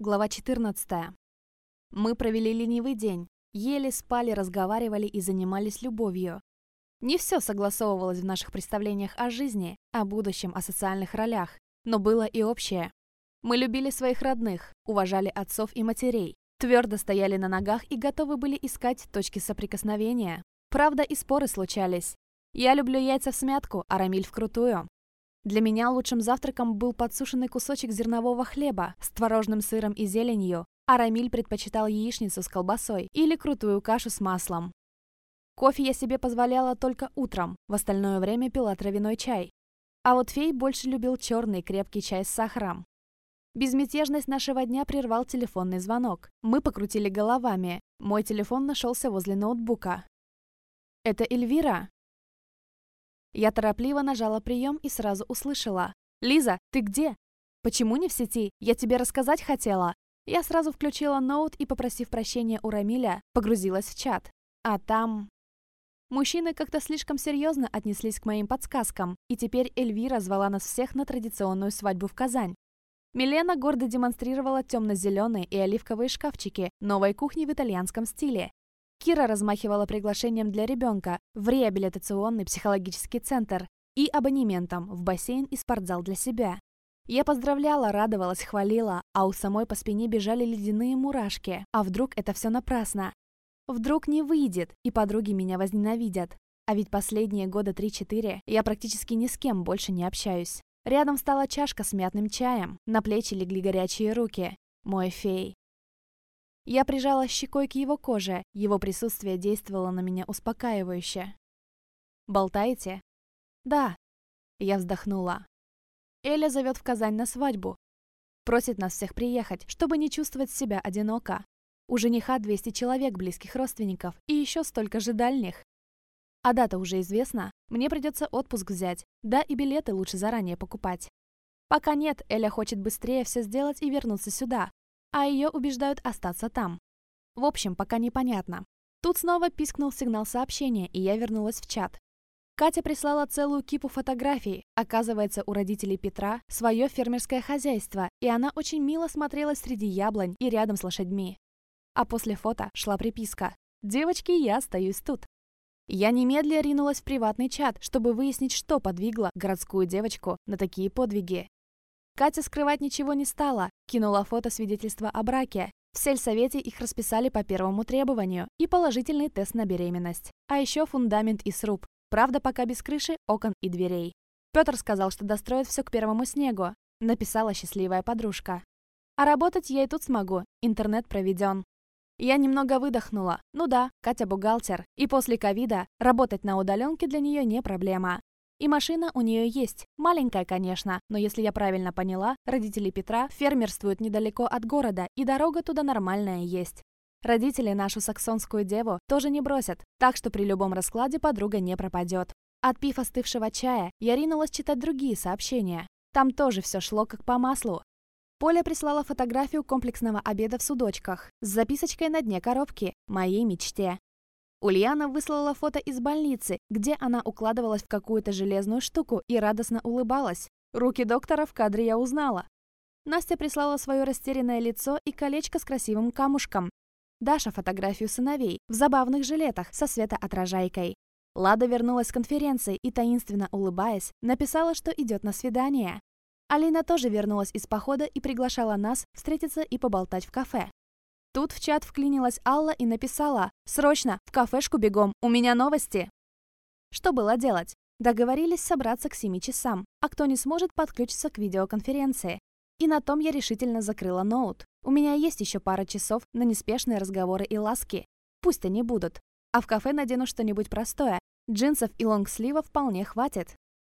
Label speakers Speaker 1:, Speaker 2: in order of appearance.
Speaker 1: Глава 14. Мы провели ленивый день. Ели, спали, разговаривали и занимались любовью. Не все согласовывалось в наших представлениях о жизни, о будущем, о социальных ролях, но было и общее. Мы любили своих родных, уважали отцов и матерей, твердо стояли на ногах и готовы были искать точки соприкосновения. Правда, и споры случались. Я люблю яйца в смятку, а Рамиль вкрутую. Для меня лучшим завтраком был подсушенный кусочек зернового хлеба с творожным сыром и зеленью, а Рамиль предпочитал яичницу с колбасой или крутую кашу с маслом. Кофе я себе позволяла только утром, в остальное время пила травяной чай. А вот фей больше любил черный крепкий чай с сахаром. Безмятежность нашего дня прервал телефонный звонок. Мы покрутили головами. Мой телефон нашелся возле ноутбука. «Это Эльвира?» Я торопливо нажала прием и сразу услышала. «Лиза, ты где? Почему не в сети? Я тебе рассказать хотела». Я сразу включила ноут и, попросив прощения у Рамиля, погрузилась в чат. А там... Мужчины как-то слишком серьезно отнеслись к моим подсказкам, и теперь Эльвира звала нас всех на традиционную свадьбу в Казань. Милена гордо демонстрировала темно-зеленые и оливковые шкафчики новой кухни в итальянском стиле. Кира размахивала приглашением для ребенка в реабилитационный психологический центр и абонементом в бассейн и спортзал для себя. Я поздравляла, радовалась, хвалила, а у самой по спине бежали ледяные мурашки. А вдруг это все напрасно? Вдруг не выйдет, и подруги меня возненавидят. А ведь последние года 3-4 я практически ни с кем больше не общаюсь. Рядом стала чашка с мятным чаем, на плечи легли горячие руки. Мой фей. Я прижала щекой к его коже, его присутствие действовало на меня успокаивающе. «Болтаете?» «Да». Я вздохнула. Эля зовет в Казань на свадьбу. Просит нас всех приехать, чтобы не чувствовать себя одиноко. У жениха 200 человек близких родственников и еще столько же дальних. А дата уже известна, мне придется отпуск взять, да и билеты лучше заранее покупать. Пока нет, Эля хочет быстрее все сделать и вернуться сюда, а ее убеждают остаться там. В общем, пока непонятно. Тут снова пискнул сигнал сообщения, и я вернулась в чат. Катя прислала целую кипу фотографий. Оказывается, у родителей Петра свое фермерское хозяйство, и она очень мило смотрелась среди яблонь и рядом с лошадьми. А после фото шла приписка «Девочки, я остаюсь тут». Я немедля ринулась в приватный чат, чтобы выяснить, что подвигло городскую девочку на такие подвиги. Катя скрывать ничего не стала, кинула фото свидетельства о браке. В сельсовете их расписали по первому требованию и положительный тест на беременность. А еще фундамент и сруб. Правда, пока без крыши, окон и дверей. Петр сказал, что достроит все к первому снегу. Написала счастливая подружка. А работать я и тут смогу, интернет проведен. Я немного выдохнула. Ну да, Катя бухгалтер. И после ковида работать на удаленке для нее не проблема. И машина у нее есть. Маленькая, конечно, но если я правильно поняла, родители Петра фермерствуют недалеко от города, и дорога туда нормальная есть. Родители нашу саксонскую деву тоже не бросят, так что при любом раскладе подруга не пропадет. Отпив остывшего чая, я ринулась читать другие сообщения. Там тоже все шло как по маслу. Поля прислала фотографию комплексного обеда в судочках с записочкой на дне коробки «Моей мечте». Ульяна выслала фото из больницы, где она укладывалась в какую-то железную штуку и радостно улыбалась. Руки доктора в кадре я узнала. Настя прислала свое растерянное лицо и колечко с красивым камушком. Даша фотографию сыновей в забавных жилетах со светоотражайкой. Лада вернулась с конференции и, таинственно улыбаясь, написала, что идет на свидание. Алина тоже вернулась из похода и приглашала нас встретиться и поболтать в кафе. Тут в чат вклинилась Алла и написала «Срочно, в кафешку бегом, у меня новости!» Что было делать? Договорились собраться к 7 часам, а кто не сможет, подключиться к видеоконференции. И на том я решительно закрыла ноут. У меня есть еще пара часов на неспешные разговоры и ласки. Пусть они будут. А в кафе надену что-нибудь простое. Джинсов и лонгслива вполне хватит.